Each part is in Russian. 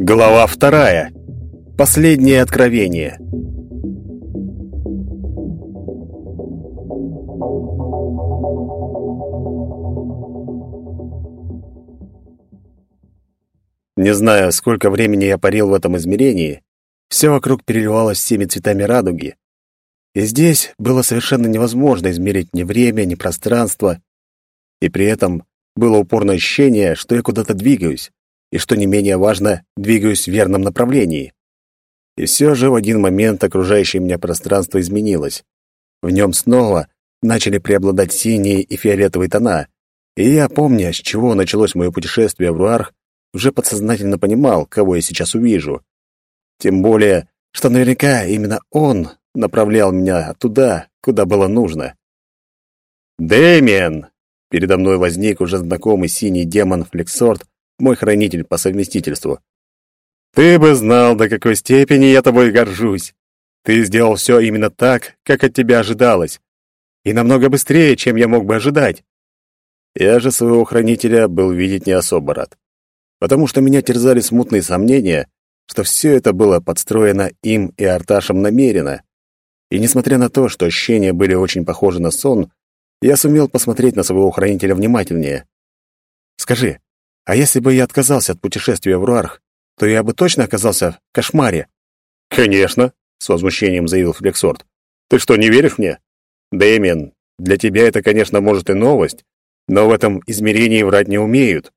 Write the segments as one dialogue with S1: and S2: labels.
S1: Глава вторая. Последнее откровение. Не знаю, сколько времени я парил в этом измерении, все вокруг переливалось всеми цветами радуги. И здесь было совершенно невозможно измерить ни время, ни пространство, и при этом было упорное ощущение, что я куда-то двигаюсь, и, что не менее важно, двигаюсь в верном направлении. И все же в один момент окружающее меня пространство изменилось. В нем снова начали преобладать синие и фиолетовые тона, и я, помня, с чего началось мое путешествие в Руарх, уже подсознательно понимал, кого я сейчас увижу. Тем более, что наверняка именно он направлял меня туда, куда было нужно. «Дэмиен!» Передо мной возник уже знакомый синий демон Флексорт, мой хранитель по совместительству. «Ты бы знал, до какой степени я тобой горжусь. Ты сделал все именно так, как от тебя ожидалось, и намного быстрее, чем я мог бы ожидать. Я же своего хранителя был видеть не особо рад потому что меня терзали смутные сомнения, что все это было подстроено им и Арташем намеренно. И несмотря на то, что ощущения были очень похожи на сон, я сумел посмотреть на своего хранителя внимательнее. «Скажи, а если бы я отказался от путешествия в Руарх, то я бы точно оказался в кошмаре?» «Конечно», — с возмущением заявил Флексорт. «Ты что, не веришь мне? Дэмиан, для тебя это, конечно, может и новость, но в этом измерении врать не умеют.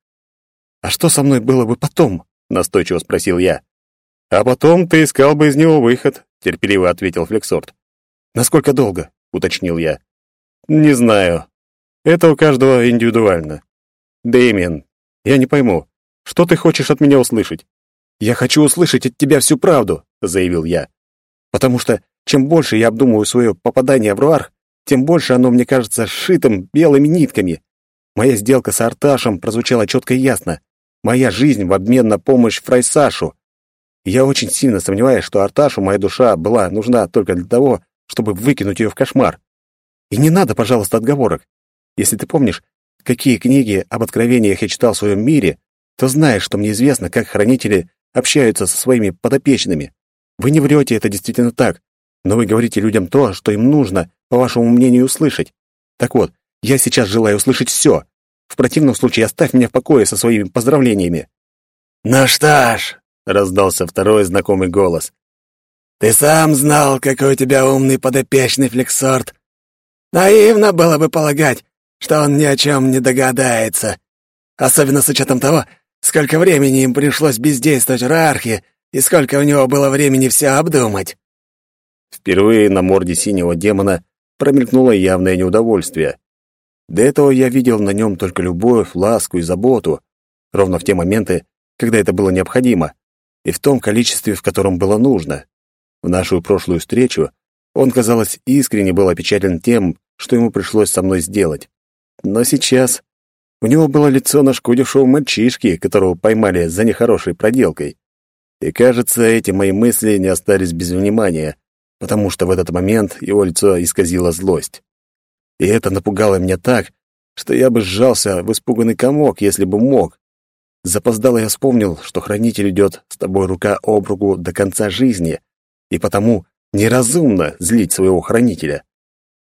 S1: «А что со мной было бы потом?» — настойчиво спросил я. «А потом ты искал бы из него выход», — терпеливо ответил Флексорт. «Насколько долго?» — уточнил я. «Не знаю. Это у каждого индивидуально. Дэмиен, я не пойму, что ты хочешь от меня услышать?» «Я хочу услышать от тебя всю правду», — заявил я. «Потому что чем больше я обдумываю свое попадание в Руарх, тем больше оно мне кажется сшитым белыми нитками. Моя сделка с Арташем прозвучала четко и ясно. Моя жизнь в обмен на помощь Фрайсашу. Я очень сильно сомневаюсь, что Арташу моя душа была нужна только для того, чтобы выкинуть ее в кошмар. И не надо, пожалуйста, отговорок. Если ты помнишь, какие книги об откровениях я читал в своем мире, то знаешь, что мне известно, как хранители общаются со своими подопечными. Вы не врете, это действительно так, но вы говорите людям то, что им нужно, по вашему мнению, услышать. Так вот, я сейчас желаю услышать все, в противном случае оставь меня в покое со своими поздравлениями». «Ну что ж», — раздался второй знакомый голос, «ты сам знал, какой у тебя умный подопечный флексорт. Наивно было бы полагать, что он ни о чем не догадается, особенно с учетом того, сколько времени им пришлось бездействовать в Рархе и сколько у него было времени все обдумать». Впервые на морде синего демона промелькнуло явное неудовольствие. До этого я видел на нем только любовь, ласку и заботу, ровно в те моменты, когда это было необходимо, и в том количестве, в котором было нужно. В нашу прошлую встречу он, казалось, искренне был опечален тем, что ему пришлось со мной сделать. Но сейчас у него было лицо нашкодившего мальчишки, которого поймали за нехорошей проделкой. И, кажется, эти мои мысли не остались без внимания, потому что в этот момент его лицо исказило злость. И это напугало меня так, что я бы сжался в испуганный комок, если бы мог. Запоздало я вспомнил, что хранитель идет с тобой рука об руку до конца жизни, и потому неразумно злить своего хранителя.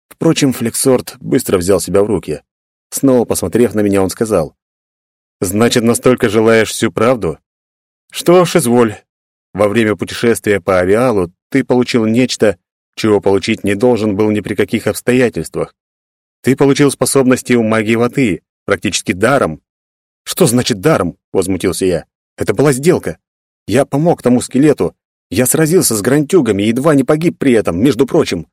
S1: Впрочем, Флексорт быстро взял себя в руки. Снова посмотрев на меня, он сказал, «Значит, настолько желаешь всю правду? Что ж, изволь. Во время путешествия по авиалу ты получил нечто, чего получить не должен был ни при каких обстоятельствах. Ты получил способности у магии воды, практически даром. Что значит даром? возмутился я. Это была сделка. Я помог тому скелету. Я сразился с грантюгами и едва не погиб при этом, между прочим.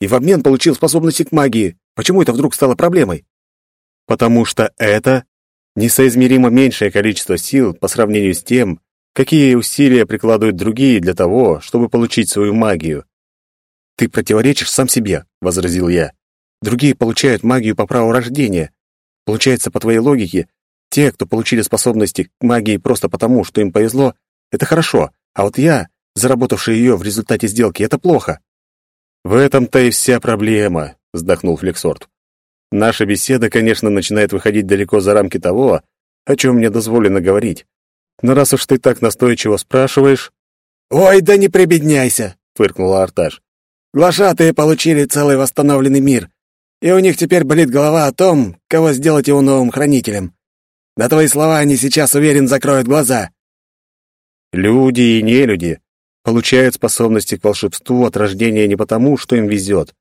S1: И в обмен получил способности к магии. Почему это вдруг стало проблемой? Потому что это несоизмеримо меньшее количество сил по сравнению с тем, какие усилия прикладывают другие для того, чтобы получить свою магию. Ты противоречишь сам себе, возразил я. Другие получают магию по праву рождения. Получается, по твоей логике, те, кто получили способности к магии просто потому, что им повезло, это хорошо, а вот я, заработавший ее в результате сделки, это плохо. В этом-то и вся проблема, вздохнул Флексорт. Наша беседа, конечно, начинает выходить далеко за рамки того, о чем мне дозволено говорить. Но раз уж ты так настойчиво спрашиваешь...
S2: «Ой, да не прибедняйся!» — фыркнула Арташ. «Глашатые получили целый восстановленный мир, и у них теперь болит голова о том, кого сделать его новым хранителем. На твои слова они сейчас, уверен, закроют глаза».
S1: Люди и нелюди получают способности к волшебству от рождения не потому, что им везет,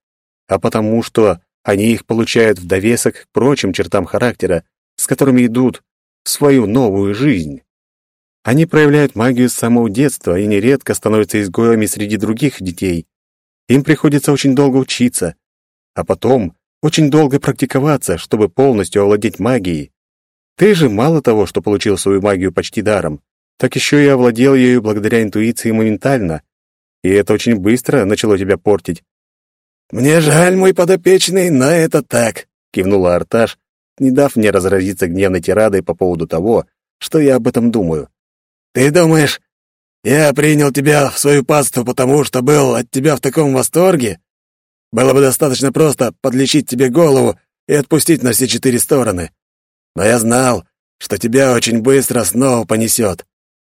S1: а потому, что они их получают в довесок к прочим чертам характера, с которыми идут в свою новую жизнь. Они проявляют магию с самого детства и нередко становятся изгоями среди других детей. Им приходится очень долго учиться, а потом очень долго практиковаться, чтобы полностью овладеть магией. Ты же мало того, что получил свою магию почти даром, так еще и овладел ею благодаря интуиции моментально. И это очень быстро начало тебя портить.
S2: «Мне жаль, мой подопечный, но это так», — кивнула Арташ, не дав мне разразиться гневной тирадой по поводу того, что я об этом думаю. «Ты думаешь, я принял тебя в свою паству, потому что был от тебя в таком восторге? Было бы достаточно просто подлечить тебе голову и отпустить на все четыре стороны. Но я знал, что тебя очень быстро снова понесет.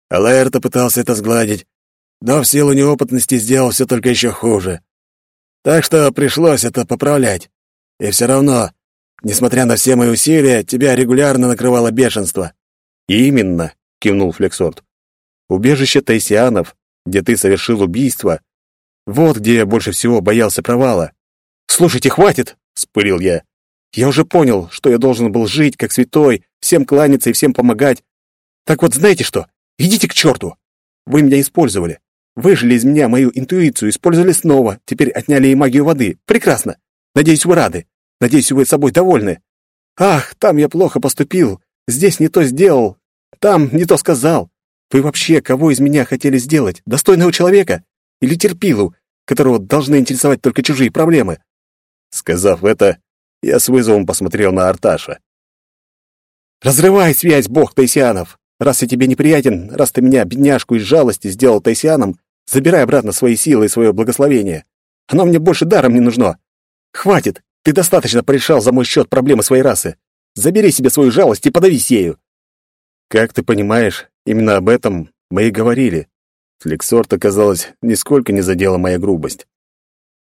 S2: А Лаэрта пытался это сгладить, но в силу неопытности сделал все только еще хуже. Так что пришлось это поправлять. И все равно, несмотря на все мои усилия, тебя регулярно накрывало бешенство.
S1: «Именно», — кивнул Флексорт. «Убежище Тайсианов, где ты совершил убийство, вот где я больше всего боялся провала». «Слушайте, хватит!» — спылил я. «Я уже понял, что я должен был жить как святой, всем кланяться и всем помогать. Так вот, знаете что? Идите к черту! Вы меня использовали. Выжили из меня мою интуицию, использовали снова, теперь отняли и магию воды. Прекрасно. Надеюсь, вы рады. Надеюсь, вы собой довольны. Ах, там я плохо поступил. Здесь не то сделал. Там не то сказал. Вы вообще кого из меня хотели сделать? Достойного человека? Или терпилу, которого должны интересовать только чужие проблемы?» Сказав это, я с вызовом посмотрел на Арташа. «Разрывай связь, бог Тайсианов! Раз я тебе неприятен, раз ты меня, бедняжку из жалости, сделал Тайсианом, Забирай обратно свои силы и свое благословение. Оно мне больше даром не нужно. Хватит, ты достаточно порешал за мой счет проблемы своей расы. Забери себе свою жалость и подавись ею. Как ты понимаешь, именно об этом мы и говорили. Флексорт, оказалось, нисколько не задела моя грубость.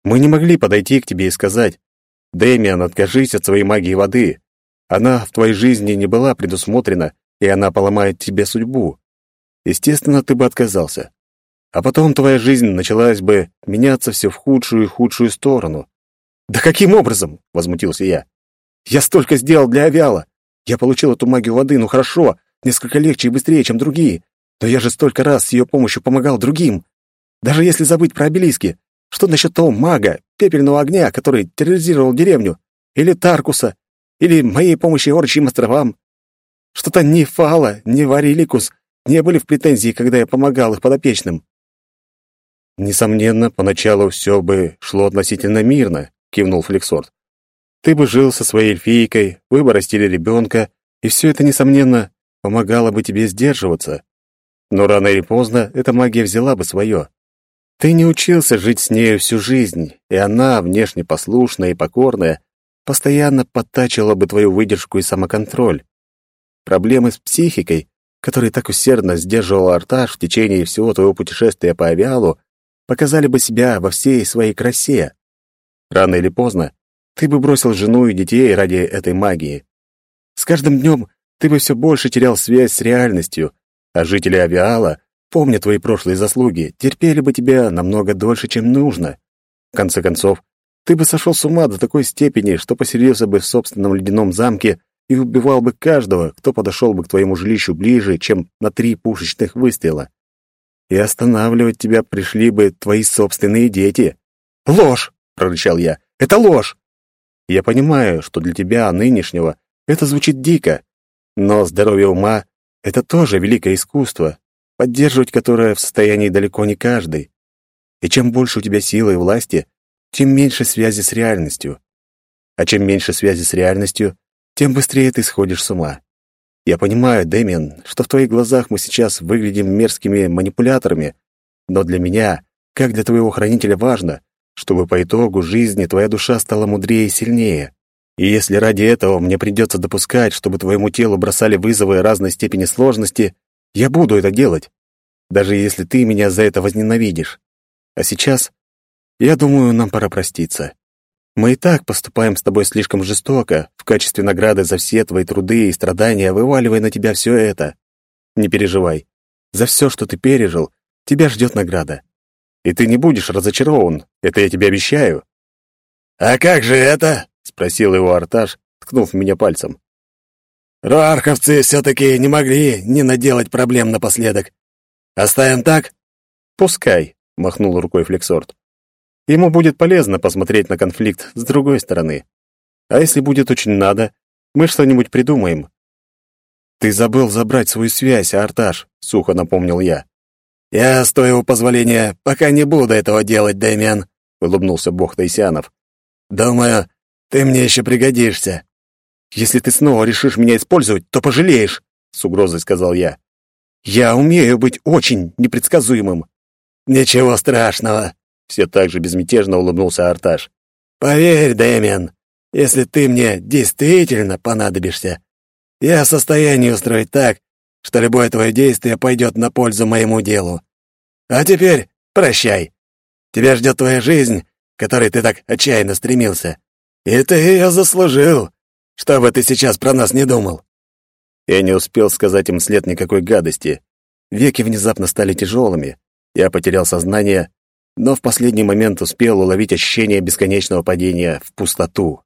S1: Мы не могли подойти к тебе и сказать, «Дэмиан, откажись от своей магии воды. Она в твоей жизни не была предусмотрена, и она поломает тебе судьбу. Естественно, ты бы отказался. А потом твоя жизнь началась бы меняться все в худшую и худшую сторону. «Да каким образом?» — возмутился я. «Я столько сделал для Авиала. Я получил эту магию воды, ну хорошо, несколько легче и быстрее, чем другие. Но я же столько раз с ее помощью помогал другим. Даже если забыть про обелиски, что насчет того мага, пепельного огня, который терроризировал деревню? Или Таркуса? Или моей помощи Орчьим островам? Что-то ни Фала, ни Вариликус не были в претензии, когда я помогал их подопечным. Несомненно, поначалу все бы шло относительно мирно, кивнул Флексорт. Ты бы жил со своей эльфийкой, вы бы растили ребенка, и все это, несомненно, помогало бы тебе сдерживаться. Но рано или поздно эта магия взяла бы свое. Ты не учился жить с нею всю жизнь, и она, внешне послушная и покорная, постоянно подтачивала бы твою выдержку и самоконтроль. Проблемы с психикой, которые так усердно сдерживал Арташ в течение всего твоего путешествия по авиалу, показали бы себя во всей своей красе. Рано или поздно ты бы бросил жену и детей ради этой магии. С каждым днем ты бы все больше терял связь с реальностью, а жители Авиала, помня твои прошлые заслуги, терпели бы тебя намного дольше, чем нужно. В конце концов, ты бы сошел с ума до такой степени, что поселился бы в собственном ледяном замке и убивал бы каждого, кто подошел бы к твоему жилищу ближе, чем на три пушечных выстрела и останавливать тебя пришли бы твои собственные дети. Ложь, прорычал я. Это ложь. Я понимаю, что для тебя нынешнего это звучит дико, но здоровье ума это тоже великое искусство, поддерживать которое в состоянии далеко не каждый. И чем больше у тебя силы и власти, тем меньше связи с реальностью. А чем меньше связи с реальностью, тем быстрее ты сходишь с ума. Я понимаю, Дэмиан, что в твоих глазах мы сейчас выглядим мерзкими манипуляторами, но для меня, как для твоего хранителя, важно, чтобы по итогу жизни твоя душа стала мудрее и сильнее. И если ради этого мне придется допускать, чтобы твоему телу бросали вызовы разной степени сложности, я буду это делать, даже если ты меня за это возненавидишь. А сейчас, я думаю, нам пора проститься. Мы и так поступаем с тобой слишком жестоко, в качестве награды за все твои труды и страдания, вываливая на тебя все это. Не переживай. За все, что ты пережил, тебя ждет награда. И ты не будешь разочарован, это я тебе обещаю.
S2: «А как же это?»
S1: — спросил его Арташ, ткнув меня пальцем.
S2: «Руарховцы все-таки не могли не наделать проблем напоследок. Оставим так?»
S1: «Пускай», — махнул рукой Флексорт. «Ему будет полезно посмотреть на конфликт с другой стороны. А если будет очень надо, мы что-нибудь придумаем». «Ты забыл забрать свою связь, Арташ», — сухо напомнил я.
S2: «Я, с твоего позволения, пока не буду этого делать, Дэмиан», — улыбнулся бог Тайсянов. «Думаю, ты мне еще пригодишься».
S1: «Если ты снова решишь меня использовать, то пожалеешь», — с угрозой сказал я. «Я умею быть очень непредсказуемым».
S2: «Ничего страшного», — все так же безмятежно улыбнулся Арташ. «Поверь, Дэмиан, если ты мне действительно понадобишься, я в состоянии устроить так, что любое твое действие пойдет на пользу моему делу. А теперь прощай. Тебя ждет твоя жизнь, к которой ты так отчаянно стремился. И ты ее заслужил, что бы ты сейчас про нас не думал».
S1: Я не успел сказать им след никакой гадости. Веки внезапно стали тяжелыми. Я потерял сознание, но в последний момент успел уловить ощущение бесконечного падения в пустоту.